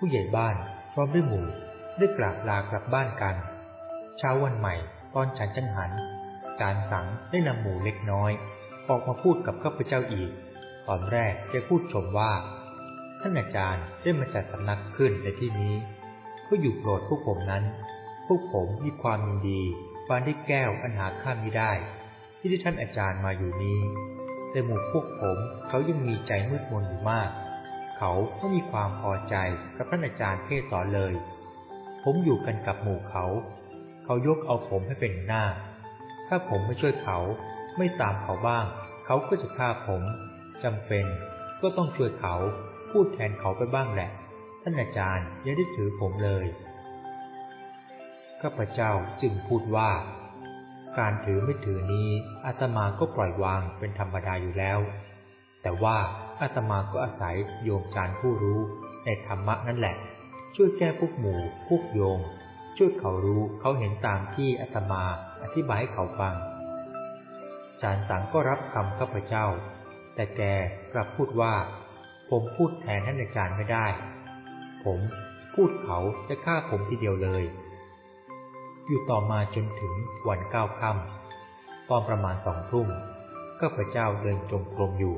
ผู้ใหญ่บ้านพร้อมด้วยหมู่ได้กราบลากลับบ้านกัน เช้าวันใหม่ตอนฉันจังหัน จานสังได้นำหมูเล็กน้อย ออกมาพูดกับข้าพเจ้าอีก ตอนแรกแกพูดชมว่า ท่านอาจารย์ได้มาจัดสำนักขึ้นในที่นี้เพื่ออยู่โปรดพวกผมนั้น พวกผมมีความยินดีฟานได้แก้วอันหาข้ามไม่ได้ ที่ได้ท่านอาจารย์มาอยู่นี้ แต่หมู่พวกผมเขายังมีใจมืดมนอยู่มาก เขาไม่มีความพอใจกับท่านอาจารย์เทศสอนเลย ผมอยู่กันกับหมู่เขา เขายกเอาผมให้เป็นหน้า ถ้าผมไม่ช่วยเขาไม่ตามเขาบ้าง เขาก็จะฆ่าผมจำเป็นก็ต้องช่วยเขาพูดแทนเขาไปบ้างแหละ ท่านอาจารย์ยังได้ถือผมเลย ข้าพเจ้าจึงพูดว่า การถือไม่ถือนี้อาตมาก็ปล่อยวางเป็นธรรมดาอยู่แล้ว แต่ว่า อาตมาก็อาศัยโยมจารย์ผู้รู้ในธรรมะนั่นแหละ ช่วยแก้พวกหมู่พวกโยม ช่วยเขารู้เขาเห็นตามที่อาตมาอธิบายให้เขาฟังจารย์สังก็รับคำข้าพเจ้า แต่แกกลับพูดว่า ผมพูดแทนท่านอาจารย์ไม่ได้ ผมพูดเขาจะฆ่าผมทีเดียวเลย อยู่ต่อมาจนถึงวันเก้าค่ำตอนประมาณสองทุ่มข้าพเจ้าเดินจงกรมอยู่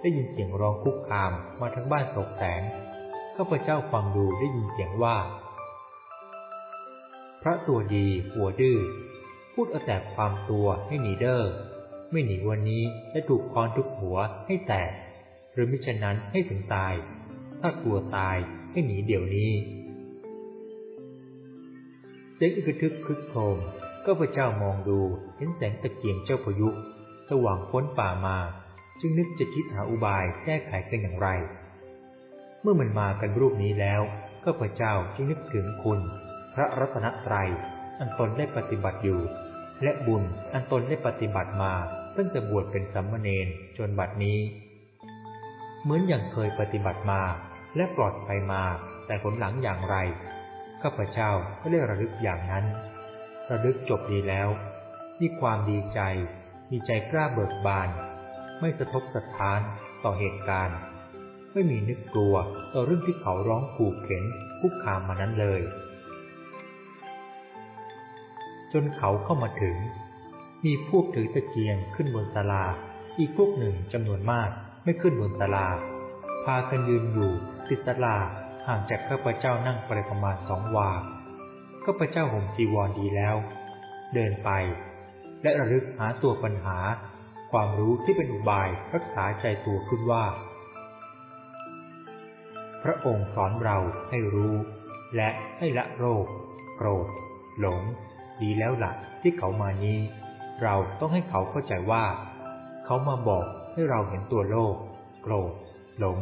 ได้ยินเสียงร้องคุกคามมาทั้งบ้านโศกแสงข้าพเจ้าฟังดูได้ยินเสียงว่า พระตัวดีหัวดื้อพูดเอาแต่ความตัวให้หนีเด้อไม่หนีวันนี้จะถูกคอนทุกหัวให้แตก หรือมิฉะนั้นให้ถึงตาย ถ้ากลัวตายให้หนีเดี๋ยวนี้เสียงอึกทึกคึกโครมก็พระเจ้ามองดูเห็นแสงตะเกียงเจ้าพายุ สว่างพ้นป่ามา จึงนึกจะคิดหาอุบายแก้ไขกันอย่างไร เมื่อมันมากันรูปนี้แล้วก็พระเจ้าจึงนึกถึงคุณ พระรัตนตรัยอันตนได้ปฏิบัติอยู่ และบุญอันตนได้ปฏิบัติมาตั้งแต่บวชเป็นสัมมเนนจนบัดนี้ เหมือนอย่างเคยปฏิบัติมาและปลอดภัยมาแต่ผลหลังอย่างไรข้าพเจ้าก็ได้ระลึกอย่างนั้น ระลึกจบดีแล้ว มีความดีใจ มีใจกล้าเบิกบาน ไม่สะทกสะท้านต่อเหตุการณ์ ไม่มีนึกกลัวต่อเรื่องที่เขาร้องขู่เข็นคุกคามมานั้นเลย จนเขาเข้ามาถึง มีพวกถือตะเกียงขึ้นบนศาลา อีกพวกหนึ่งจำนวนมากไม่ขึ้นบนศาลา พากันยืนอยู่ติดศาลาห่างจากข้าพเจ้านั่งไปประมาณสองวาข้าพเจ้าห่มจีวรดีแล้ว เดินไป และระลึกหาตัวปัญหา ความรู้ที่เป็นอุบายรักษาใจตัวขึ้นว่า พระองค์สอนเราให้รู้ และให้ละโรค โกรธ หลง ดีแล้วละ่ะที่เขามานี้ เราต้องให้เขาเข้าใจว่า เขามาบอกให้เราเห็นตัวโลก โกรธ หลง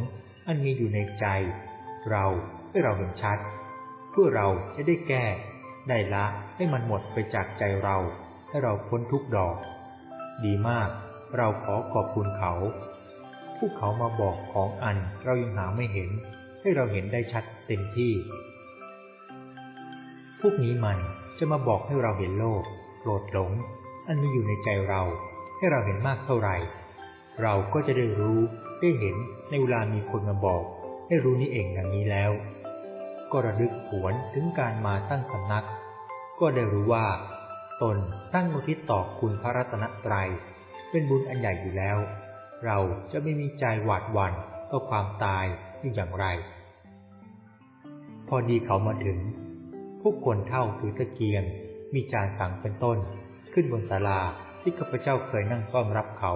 อันมีอยู่ในใจ เราให้เราเห็นชัด เพื่อเราจะได้แก้ ได้ละให้มันหมดไปจากใจเรา ให้เราพ้นทุกดอก ดีมาก เราขอขอบคุณเขา ผู้เขามาบอกของอันเรายังหาไม่เห็น ให้เราเห็นได้ชัดเต็มที่ พวกนี้มันจะมาบอกให้เราเห็นโลกโกรธหลง อันมีอยู่ในใจเราให้เราเห็นมากเท่าไหร่ เราก็จะได้รู้ได้เห็นในเวลามีคนมาบอก ให้รู้นี่เองอย่างนี้แล้ว ก็ระลึกหวนถึงการมาตั้งสำนัก ก็ได้รู้ว่า ตนตั้งอุทิศต่อคุณพระรัตนตรัย เป็นบุญอันใหญ่อยู่แล้ว เราจะไม่มีใจหวาดหวั่นต่อความตายอยู่อย่างไร พอดีเขามาถึง ผู้คนเท่าถือตะเกียง มีจานสังเป็นต้น ขึ้นบนศาลาที่ข้าพเจ้าเคยนั่งต้อนรับเขา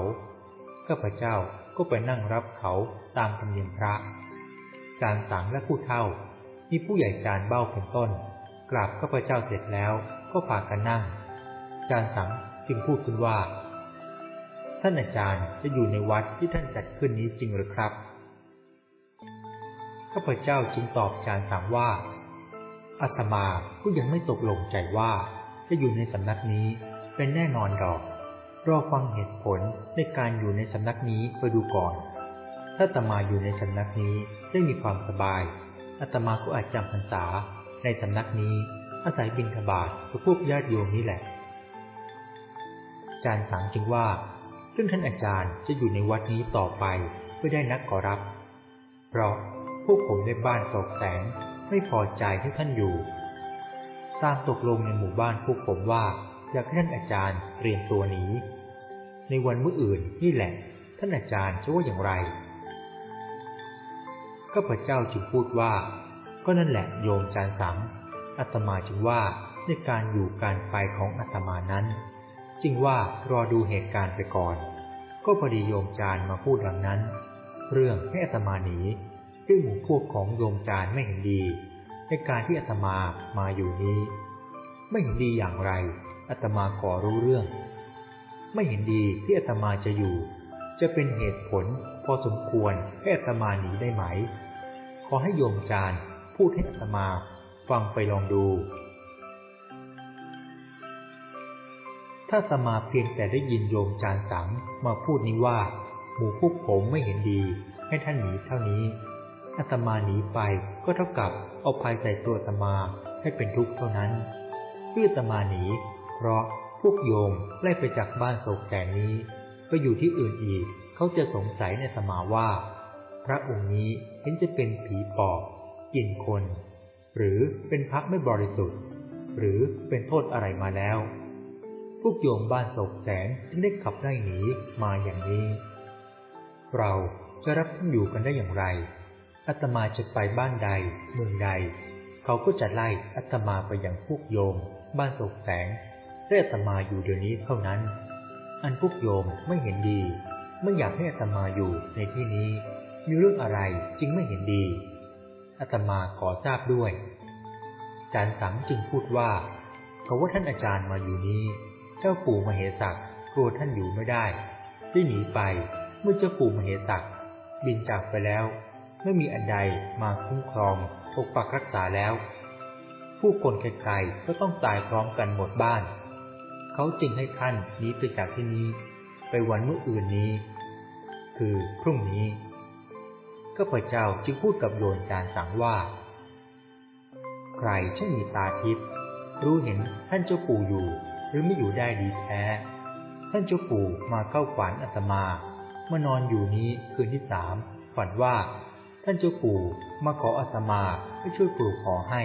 ข้าพเจ้าก็ไปนั่งรับเขาตามธรรมเนียมพระ จานสังและผู้เท่า มีผู้ใหญ่จานเบ้าเป็นต้น กราบข้าพเจ้าเสร็จแล้วก็พากันนั่ง จานสังจึงพูดขึ้นว่า ท่านอาจารย์จะอยู่ในวัดที่ท่านจัดขึ้นนี้จริงหรือครับข้าพเจ้าจึงตอบอาจานสังว่า อาตมาก็ยังไม่ตกลงใจว่าจะอยู่ในสำนักนี้เป็นแน่นอนดอก รอฟังเหตุผลในการอยู่ในสำนักนี้ไปดูก่อน ถ้าอาตมาอยู่ในสำนักนี้ได้มีความสบายอาตมาก็อาจจำพรรษาในสำนักนี้อาศัยบิณฑบาตกับพวกญาติโยมนี่แหละอาจารย์สังจึงว่า ซึ่งท่านอาจารย์จะอยู่ในวัดนี้ต่อไปไม่ได้นักขอรับ เพราะพวกผมในบ้านโศกแสงไม่พอใจให้ท่านอยู่ ตามตกลงในหมู่บ้านพวกผมว่าอยากให้ท่านอาจารย์เตรียมตัวหนีในวันมื้ออื่นนี่แหละ ท่านอาจารย์จะว่าอย่างไรก็พระเจ้าจึงพูดว่า ก็นั่นแหละโยมจารสังอาตมาจึงว่าในการอยู่การไปของอาตมานั้น จึงว่ารอดูเหตุการณ์ไปก่อน ก็พอดีโยมจารมาพูดหลังนั้น เรื่องให้อาตมาหนีด้วยหมู่พวกของโยมจารไม่เห็นดี ในการที่อาตมามาอยู่นี้ ไม่เห็นดีอย่างไรอาตมาขอรู้เรื่อง ไม่เห็นดีที่อาตมาจะอยู่ จะเป็นเหตุผลพอสมควรให้อาตมาหนีได้ไหม ขอให้โยมจารพูดให้อาตมาฟังไปลองดู ถ้าอาตมาเพียงแต่ได้ยินโยมจารสังมาพูดนี้ว่า หมู่พวกผมไม่เห็นดี ให้ท่านหนีเท่านี้อาตมาหนีไปก็เท่ากับเอาภัยใส่ตัวอาตมาให้เป็นทุกข์เท่านั้นเพื่ออาตมาหนี เพราะพวกโยมไล่ไปจากบ้านโศกแสนนี้ ไปอยู่ที่อื่นอีก เขาจะสงสัยในสมาว่า พระองค์นี้เห็นจะเป็นผีปอบกินคน หรือเป็นพักไม่บริสุทธิ์ หรือเป็นโทษอะไรมาแล้ว พวกโยมบ้านโศกแสนจึงได้ขับไล่หนีมาอย่างนี้ เราจะรับท่านอยู่กันได้อย่างไรอาตมาจะไปบ้านใดเมืองใด เขาก็จะไล่อาตมาไปอย่างพวกโยม บ้านโศกแสงให้อาตมาอยู่เดี๋ยวนี้เท่านั้น อันพวกโยมไม่เห็นดี ไม่อยากให้อาตมาอยู่ในที่นี้ มีเรื่องอะไรจึงไม่เห็นดีอาตมาขอทราบด้วยจารย์สังจึงพูดว่าเขาว่าท่านอาจารย์มาอยู่นี้ เจ้าปู่มเหสักกลัวท่านอยู่ไม่ได้ได้หนีไปเมื่อเจ้าปู่มเหสักบินจากไปแล้ว ไม่มีอันใดมาคุ้มครองปกปักรักษาแล้ว ผู้คนไกลๆก็ต้องตายพร้อมกันหมดบ้าน เขาจึงให้ท่านหนีไปจากที่นี้ ไปวันเมื่ออื่นนี้ คือพรุ่งนี้ก็พระเจ้าจึงพูดกับโยนจานสังว่า ใครช่างมีตาทิพย์รู้เห็นท่านเจ้าปู่อยู่ หรือไม่อยู่ได้ดีแท้ ท่านเจ้าปู่มาเข้าฝันอาตมามานอนอยู่นี้คืนที่สามฝันว่า ท่านเจ้าปู่มาขออาตมาให้ช่วยปลูกขอให้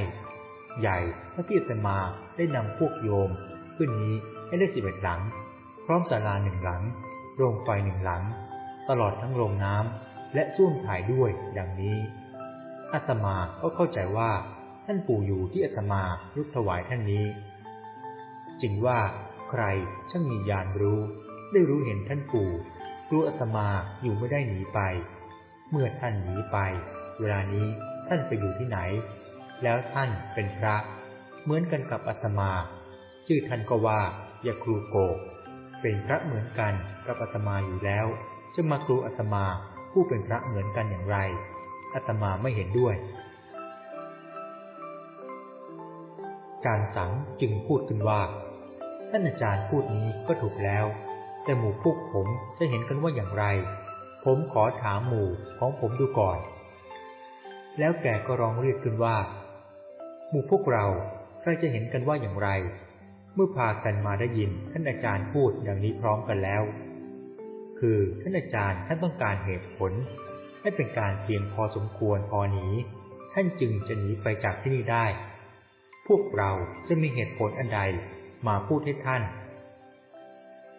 ใหญ่พระที่อาตมาได้นำพวกโยมขึ้นนี้ให้ได้สิบเอ็ดหลัง พร้อมศาลาหนึ่งหลัง โรงไฟหนึ่งหลัง ตลอดทั้งโรงน้ำและส้วมถ่ายด้วยดังนี้อาตมาก็เข้าใจว่าท่านปู่อยู่ที่อาตมายุถวายท่านนี้ จึงว่าใครช่างมีญาณรู้ ได้รู้เห็นท่านปู่รู้อาตมาอยู่ไม่ได้หนีไป เมื่อท่านหนีไป เวลานี้ท่านไปอยู่ที่ไหน แล้วท่านเป็นพระ เหมือนกันกับอาตมา ชื่อท่านก็ว่ายาครูโก เป็นพระเหมือนกันกับอาตมาอยู่แล้ว จะมาครูอาตมาผู้เป็นพระเหมือนกันอย่างไรอาตมาไม่เห็นด้วย จารสังจึงพูดขึ้นว่า ท่านอาจารย์พูดนี้ก็ถูกแล้ว แต่หมู่พวกผมจะเห็นกันว่าอย่างไร ผมขอถามหมู่ของผมดูก่อน แล้วแกก็ร้องเรียกขึ้นว่า หมู่พวกเราใครจะเห็นกันว่าอย่างไร เมื่อพากันมาได้ยินท่านอาจารย์พูดอย่างนี้พร้อมกันแล้ว คือท่านอาจารย์ท่านต้องการเหตุผล ให้เป็นการเพียงพอสมควรพอหนีท่านจึงจะหนีไปจากที่นี่ได้ พวกเราจะมีเหตุผลอันใด มาพูดให้ท่าน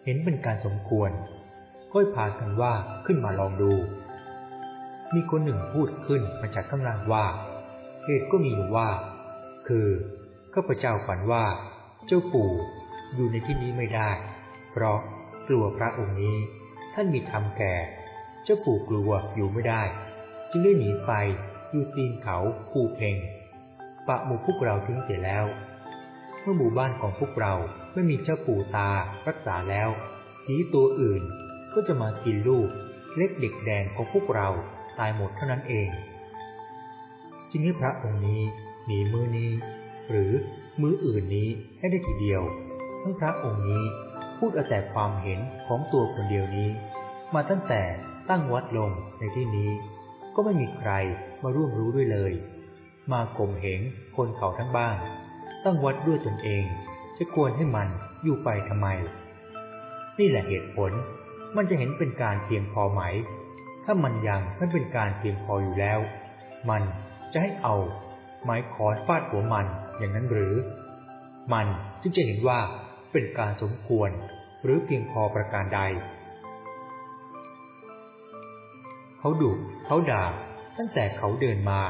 เห็นเป็นการสมควร ก็พากันว่าขึ้นมาลองดู มีคนหนึ่งพูดขึ้นมาจากข้างล่างว่า เหตุก็มีอยู่ว่า คือข้าพเจ้าฝันว่า เจ้าปู่อยู่ในที่นี้ไม่ได้ เพราะกลัวพระองค์นี้ ท่านมีธรรมแก่ เจ้าปู่กลัวอยู่ไม่ได้ จึงได้หนีไปอยู่ตีนเขาภูเพงปะหมู่พวกเราทิ้งเสียแล้ว เมื่อหมู่บ้านของพวกเราไม่มีเจ้าปู่ตารักษาแล้วผีตัวอื่นก็จะมากินลูกเล็กเด็กแดงของพวกเราตายหมดเท่านั้นเอง จึงให้พระองค์นี้หนีมือนี้ หรือมืออื่นนี้ให้ได้ทีเดียว ทั้งพระองค์นี้พูดเอาแต่ความเห็นของตัวคนเดียวนี้ มาตั้งแต่ตั้งวัดลงในที่นี้ ก็ไม่มีใครมาร่วมรู้ด้วยเลย มากลมเหงคนเขาทั้งบ้าน ตั้งวัดด้วยตนเอง จะควรให้มันอยู่ไปทำไม นี่แหละเหตุผลมันจะเห็นเป็นการเพียงพอไหม ถ้ามันยังไม่เป็นการเพียงพออยู่แล้ว มันจะให้เอาหมายขอนฟาดหัวมันอย่างนั้นหรือ มันจึงจะเห็นว่าเป็นการสมควรหรือเพียงพอประการใด เขาดุเขาด่าตั้งแต่เขาเดินมา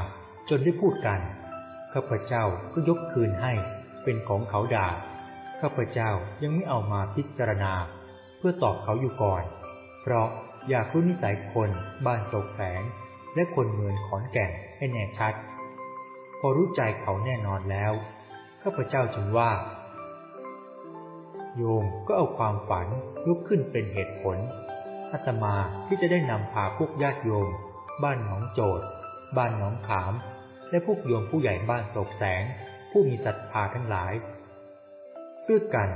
จนได้พูดกัน ข้าพเจ้าก็ยกคืนให้เป็นของเขาด่าข้าพเจ้ายังไม่เอามาพิจารณา เพื่อตอบเขาอยู่ก่อน เพราะอยากรู้นิสัยคนบ้านตกแฝง และคนเมืองขอนแก่นให้แน่ชัด พอรู้ใจเขาแน่นอนแล้วข้าพเจ้าจึงว่า โยมก็เอาความฝันยกขึ้นเป็นเหตุผลอาตมาที่จะได้นำพาพวกญาติโยม บ้านหนองโจดบ้านหนองขาม และพวกโยมผู้ใหญ่บ้านตกแสง ผู้มีศรัทธาทั้งหลายเพื่อกัน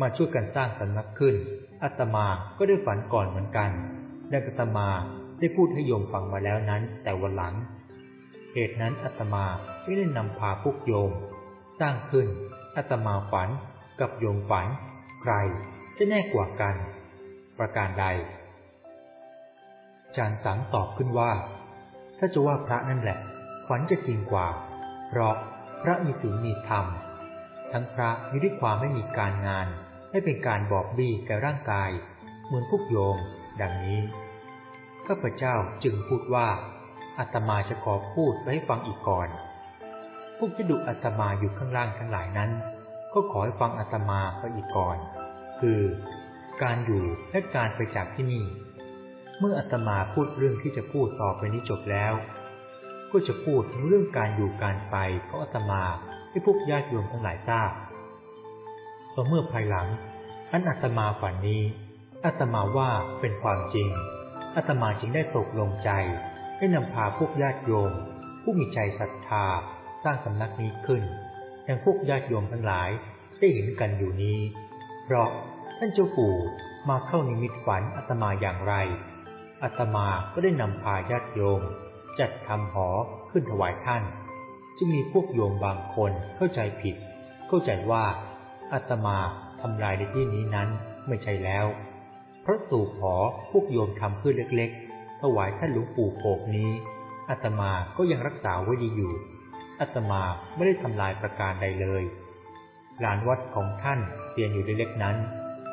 มาช่วยกันสร้างสำนักขึ้นอาตมาก็ได้ฝันก่อนเหมือนกันดังอาตมาได้พูดให้โยมฟังมาแล้วนั้น แต่วันหลัง เหตุนั้นอาตมาไม่ได้นำพาพวกโยม สร้างขึ้นอาตมาฝันกับโยมฝัน ใครจะแน่กว่ากัน ประการใดจารย์สังตอบขึ้นว่า ถ้าจะว่าพระนั่นแหละ ฝันจะจริงกว่า เพราะพระมีศีลมีธรรม ทั้งพระมีด้วยความไม่มีการงาน ไม่เป็นการบอกบี้แก่ร่างกาย เหมือนพวกโยม ดังนี้ข้าพเจ้าจึงพูดว่าอาตมาจะขอพูดไว้ให้ฟังอีกก่อน พวกที่ดุอาตมาอยู่ข้างล่างทั้งหลายนั้น ก็ขอให้ฟังอาตมาไปอีกก่อน คือการอยู่และการไปจากที่นี่ เมื่ออาตมาพูดเรื่องที่จะพูดต่อไปนี้จบแล้ว ก็จะพูดถึงเรื่องการอยู่การไปของอาตมาให้พวกญาติโยมทั้งหลายทราบต่อเมื่อภายหลังอันอาตมาฝันนี้อาตมาว่าเป็นความจริงอาตมาจึงได้ตกลงใจให้นำพาพวกญาติโยม ผู้มีใจศรัทธาสร้างสำนักนี้ขึ้นอย่างพวกญาติโยมทั้งหลายได้เห็นกันอยู่นี้ เพราะท่านเจ้าปู่มาเข้านิมิตฝันอาตมาอย่างไรอาตมาก็ได้นำพาญาติโยม จัดทำหอขึ้นถวายท่าน จึงมีพวกโยมบางคนเข้าใจผิด เข้าใจว่าอาตมาทำลายในที่นี้นั้นไม่ใช่แล้วพราะตูขอพวกโยมทำขึ้นเล็กๆ ถวายท่านหลวงปู่โปกนี้อาตมาก็ยังรักษาไว้ดีอยู่อาตมาไม่ได้ทำลายประการใดเลยลานวัดของท่านเปลี่ยนอยู่เล็กๆนั้น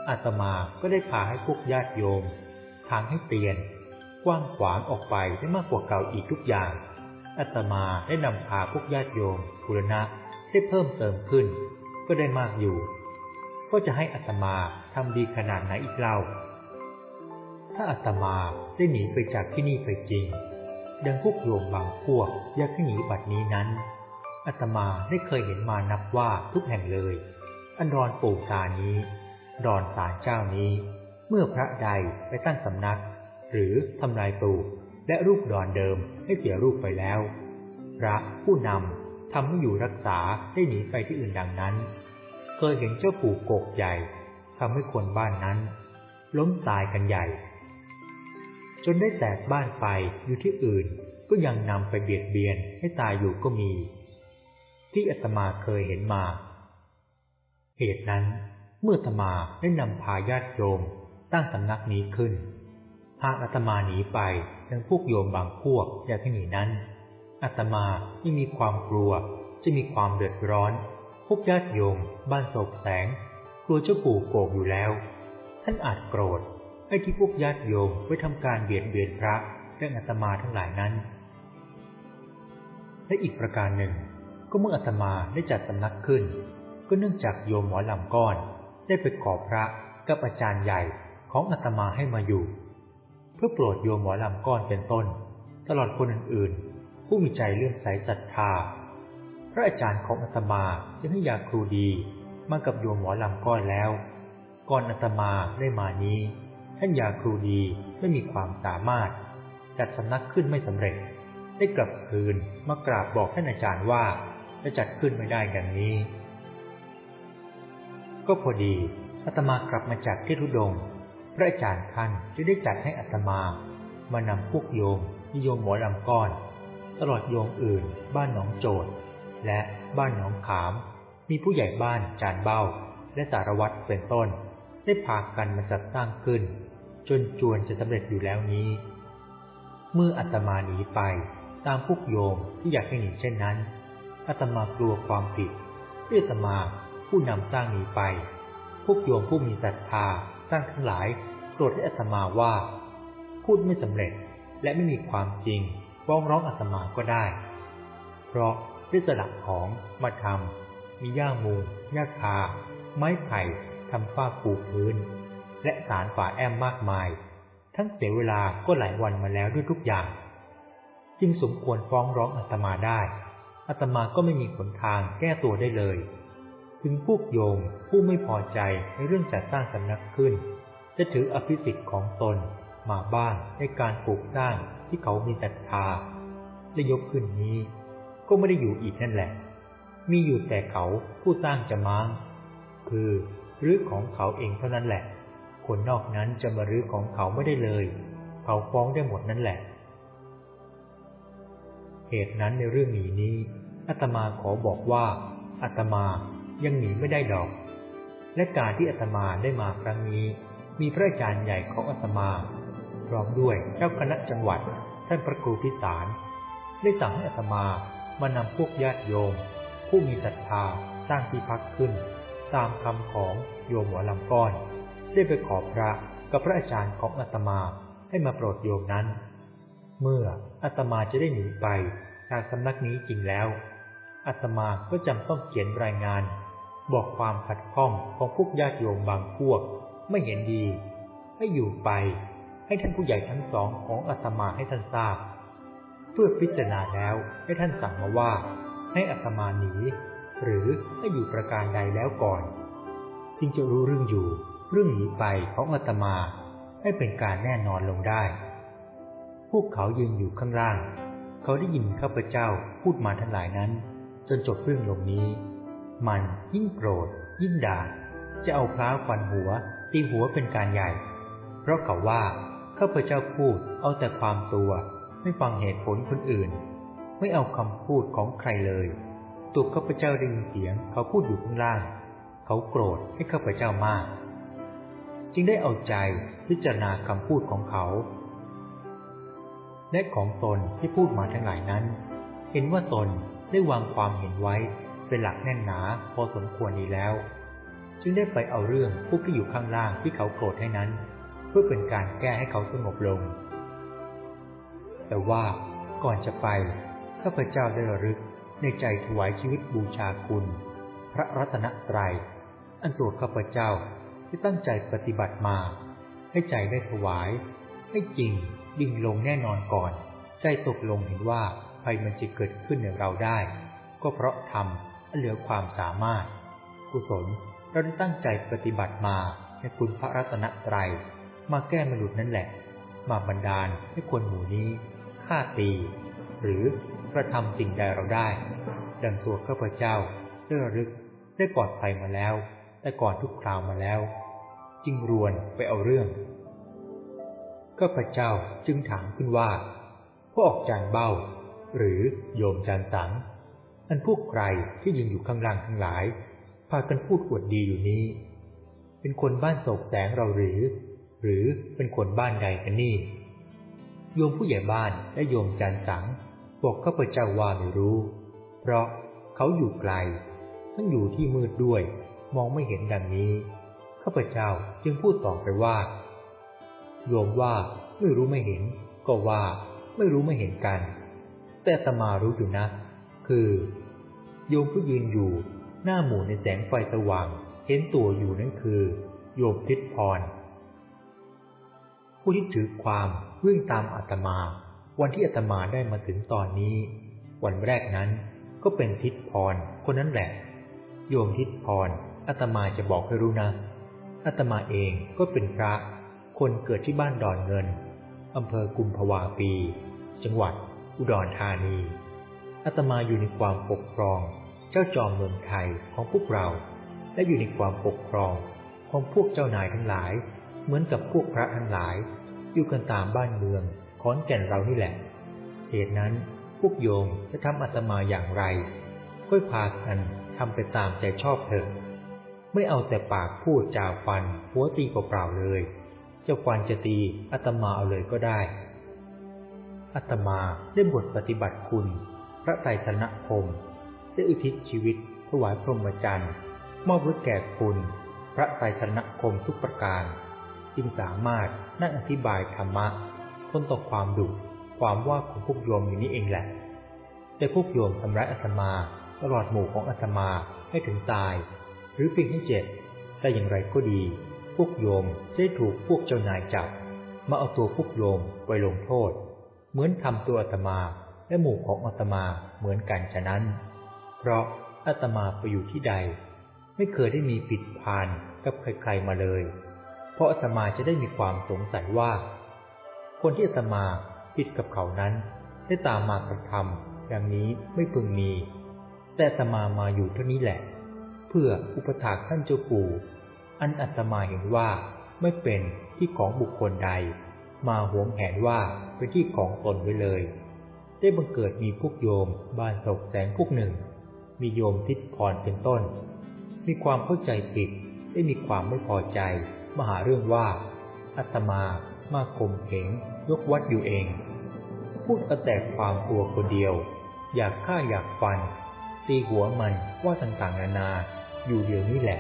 อาตมาก็ได้พาให้พวกญาติโยมทางให้เปลี่ยน กว้างขวางออกไปได้มากกว่าเก่าอีกทุกอย่างอาตมาได้นำพาพวกญาติโยมบูรณะได้เพิ่มเติมขึ้น ก็ได้มากอยู่ ก็จะให้อัตมาทำดีขนาดไหนอีกเล่า ถ้าอาตมาได้หนีไปจากที่นี่ไปจริง ดังพวกโยมบางพวกอยากให้หนีบัดนี้นั้นอาตมาได้เคยเห็นมานับว่าทุกแห่งเลย อันรอนปู่ตานี้ รอนศาลเจ้านี้ เมื่อพระใดไปตั้งสำนัก หรือทำลายตูและรูปดอนเดิมให้เสียรูปไปแล้ว พระผู้นำทำให้อยู่รักษาให้หนีไปที่อื่นดังนั้น เคยเห็นเจ้าปู่กกใหญ่ทำให้คนบ้านนั้น ล้มตายกันใหญ่ จนได้แตกบ้านไปอยู่ที่อื่นก็ยังนำไปเบียดเบียนให้ตายอยู่ก็มี ที่อาตมาเคยเห็นมา เหตุนั้นเมื่ออาตมาได้นำพาญาติโยมสร้างสำนักนี้ขึ้น หากอาตมาหนีไปดังพวกโยมบางพวกอยากให้หนีนั้นอาตมาไม่มีความกลัวจะมีความเดือดร้อน พวกญาติโยม บ้านโศกแสง กลัวเจ้าปู่โกกอยู่แล้ว ท่านอาจโกรธไอ้ที่พวกญาติโยมไปทำการเบียดเบียนพระเรื่องอาตมาทั้งหลายนั้น และอีกประการหนึ่ง ก็เมื่ออาตมาได้จัดสำนักขึ้น ก็เนื่องจากโยมหมอลำก้อน ได้ไปขอพระกับอาจารย์ใหญ่ของอาตมาให้มาอยู่ พื่อโปรดโยมหมอลำก้อนเป็นต้น ตลอดคนอื่นๆ ผู้มีใจเลื่อมใสศรัทธา พระอาจารย์ของอาตมาจึงให้ยาครูดีมากับโยมหมอลำก้อนแล้ว ก่อนอาตมาได้มานี้ ท่านยาครูดีไม่มีความสามารถ จัดสำนักขึ้นไม่สำเร็จ ได้กลับคืนมากราบบอกท่านอาจารย์ว่าจะจัดขึ้นไม่ได้ดังนี้ ก็พอดีอาตมากลับมาจากที่ทุดง พระอาจารย์ท่านจะได้จัดให้อาตมามานำพวกโยมนิยมหมอลำก้อน ตลอดโยมอื่น บ้านหนองโจดและบ้านหนองขาม มีผู้ใหญ่บ้านจานเบ้า และสารวัตรเป็นต้น ได้พากันมาจัดสร้างขึ้น จนจวนจะสำเร็จอยู่แล้วนี้ เมื่ออัตมาหนีไปตามพวกโยมที่อยากให้หนีเช่นนั้นอัอาตมากลัวความผิดที่อาตมาผู้นำสร้างหนีไป พวกโยมผู้มีศรัทธา สร้างทั้งหลายโกรธให้อาตมาว่า พูดไม่สำเร็จและไม่มีความจริงฟ้องร้องอาตมาก็ได้ เพราะได้สลักของมาทำมีย่ามูหญ้าคา ไม้ไผ่ทำฝ้าปูพื้น และสารฝาแอมมากมาย ทั้งเสียเวลาก็หลายวันมาแล้วด้วยทุกอย่าง จึงสมควรฟ้องร้องอาตมาได้อาตมาก็ไม่มีหนทางแก้ตัวได้เลย ถึงพวกโยมผู้ไม่พอใจในเรื่องจัดสร้างสำนักขึ้น จะถืออภิสิทธิ์ของตนมาบ้างในการปลูกสร้างที่เขามีศรัทธาและยกขึ้นนี้ ก็ไม่ได้อยู่อีกนั่นแหละ มีอยู่แต่เขาผู้สร้างจะม้าง คือรื้อของเขาเองเท่านั้นแหละ คนนอกนั้นจะมารื้อของเขาไม่ได้เลย เขาฟ้องได้หมดนั่นแหละ เหตุนั้นในเรื่องนี้นี้อาตมาขอบอกว่าอาตมา ยังหนีไม่ได้ดอก และการที่อาตมาได้มาครั้งนี้ มีพระอาจารย์ใหญ่ของอาตมาพร้อมด้วยเจ้าคณะจังหวัด ท่านพระครูพิสาร ได้สั่งให้อาตมามานำพวกญาติโยม ผู้มีศรัทธาสร้างที่พักขึ้น ตามคำของโยมหัวลำก้อน ได้ไปขอพระกับพระอาจารย์ของอาตมาให้มาโปรดโยมนั้น เมื่ออาตมาจะได้หนีไปจากสำนักนี้จริงแล้วอาตมาก็จำต้องเขียนรายงาน บอกความขัดข้องของพวกญาติโยมบางพวกไม่เห็นดี ให้อยู่ไป ให้ท่านผู้ใหญ่ทั้งสองของอาตมาให้ท่านทราบ เพื่อพิจารณาแล้วให้ท่านสั่งมาว่า ให้อาตมาหนี หรือให้อยู่ประการใดแล้วก่อน จึงจะรู้เรื่องอยู่เรื่องหนีไปของอาตมาให้เป็นการแน่นอนลงได้ พวกเขายืนอยู่ข้างล่าง เขาได้ยินข้าพเจ้าพูดมาทั้งหลายนั้น จนจบเรื่องลงนี้ มันยิ่งโกรธ ยิ่งด่า จะเอาพร้าฟันหัว ตีหัวเป็นการใหญ่ เพราะเขาว่าข้าพเจ้าพูดเอาแต่ความตัว ไม่ฟังเหตุผลคนอื่น ไม่เอาคำพูดของใครเลยตัวข้าพเจ้าได้ยินเสียง เขาพูดอยู่ข้างล่าง เขาโกรธให้ข้าพเจ้ามาก จึงได้เอาใจพิจารณาคำพูดของเขาและของตนที่พูดมาทั้งหลายนั้น เห็นว่าตนได้วางความเห็นไว้ เป็นหลักแน่นหนาพอสมควรดีแล้ว จึงได้ไปเอาเรื่องพวกที่อยู่ข้างล่างที่เขาโกรธให้นั้น เพื่อเป็นการแก้ให้เขาสงบลง แต่ว่าก่อนจะไปข้าพเจ้าได้ระลึกในใจถวายชีวิตบูชาคุณ พระรัตนตรยัยอันตัวข้าพเจ้าที่ตั้งใจปฏิบัติมา ให้ใจได้ถวาย ให้จริงดิ่งลงแน่นอนก่อน ใจตกลงเห็นว่าภัยมันจะเกิดขึ้นในเราได้ ก็เพราะทำ เหลือความสามารถ กุศลเราได้ตั้งใจปฏิบัติมาให้คุณพระรัตนตรัย มาแก้มนุษย์นั่นแหละ มาบันดาลให้คนหมู่นี้ฆ่าตี หรือกระทำสิ่งใดเราได้ ดังตัวข้าพเจ้าได้ระลึกได้ปลอดภัยมาแล้ว แต่ก่อนทุกคราวมาแล้ว จึงรวนไปเอาเรื่องข้าพเจ้าจึงถามขึ้นว่าพวกออกจานเบ้า หรือโยมจานสัง อันพวกใครที่ยืนอยู่ข้างล่างทั้งหลาย พากันพูดอวดดีอยู่นี้ เป็นคนบ้านโศกแสงเราหรือ หรือเป็นคนบ้านใดกันนี่ โยมผู้ใหญ่บ้านและโยมจานสังบอกข้าพเจ้าว่าไม่รู้ เพราะเขาอยู่ไกลทั้งอยู่ที่มืดด้วย มองไม่เห็นดังนี้ข้าพเจ้าจึงพูดต่อไปว่า โยมว่าไม่รู้ไม่เห็น ก็ว่าไม่รู้ไม่เห็นกัน แต่ตมารู้อยู่นะ คือ โยมผู้ยืนอยู่ หน้าหมู่ในแสงไฟสว่าง เห็นตัวอยู่นั่นคือ โยมทิศพร ผู้ที่ถือความวิ่งตามอาตมา วันที่อาตมาได้มาถึงตอนนี้ วันแรกนั้นก็เป็นทิศพร คนนั้นแหละ โยมทิศพรอาตมาจะบอกให้รู้นะอาตมาเองก็เป็นพระ คนเกิดที่บ้านดอนเงินอำเภอกุมภาวาปี จังหวัด อุดรธานีอาตมาอยู่ในความปกครอง เจ้าจอมเมืองไทยของพวกเรา และอยู่ในความปกครองของพวกเจ้านายทั้งหลาย เหมือนกับพวกพระทั้งหลาย อยู่กันตามบ้านเมืองขอนแก่นเรานี่แหละ เหตุนั้นพวกโยมจะทำอาตมาอย่างไรก็พากันทำไปตามใจชอบเถอะไม่เอาแต่ปากพูดจาฟัน หัวตีเปล่าๆเลยจะฟันจะตีอาตมาเอาเลยก็ได้อาตมาได้บทปฏิบัติคุณ พระไตรสนคม ได้อุทิศชีวิตถวายพรหมจรรย์มอบไว้แก่คุณ พระไตรสรณคมทุกประการ จึงสามารถนั่งอธิบายธรรมะทนต่อความดุความว่าของพวกโยมอยู่นี้เองแหละ แต่พวกโยมทำร้ายอาตมาตลอดหมู่ของอาตมาให้ถึงตาย หรือเพียงแค่เจ็ดแต่อย่างไรก็ดี พวกโยมจะถูกพวกเจ้านายจับ มาเอาตัวพวกโยมไปลงโทษ เหมือนทำตัวอาตมาและหมู่ของอาตมาเหมือนกันฉะนั้น เพราะอาตมาไปอยู่ที่ใด ไม่เคยได้มีผิดพานกับใครๆมาเลย เพราะอาตมาจะได้มีความสงสัยว่า คนที่อาตมาผิดกับเขานั้น ได้ตามมากระทำอย่างนี้ไม่พึงมี แต่อาตมามาอยู่เท่านี้แหละ เพื่ออุปถากท่านเจ้าปู่ อันอาตมาเห็นว่าไม่เป็นที่ของบุคคลใด มาหวงแหนว่าเป็นที่ของตนไว้เลย ได้บังเกิดมีพวกโยมบ้านศกแสงพวกหนึ่ง มีโยมทิศพรเป็นต้น มีความเข้าใจผิดได้มีความไม่พอใจมาหาเรื่องว่าอาตมามาข่มเหงยกวัดอยู่เอง พูดแต่ความกลัวคนเดียว อยากฆ่าอยากฟัน ตีหัวมันว่าต่างๆนานา อยู่เดียวนี้แหละ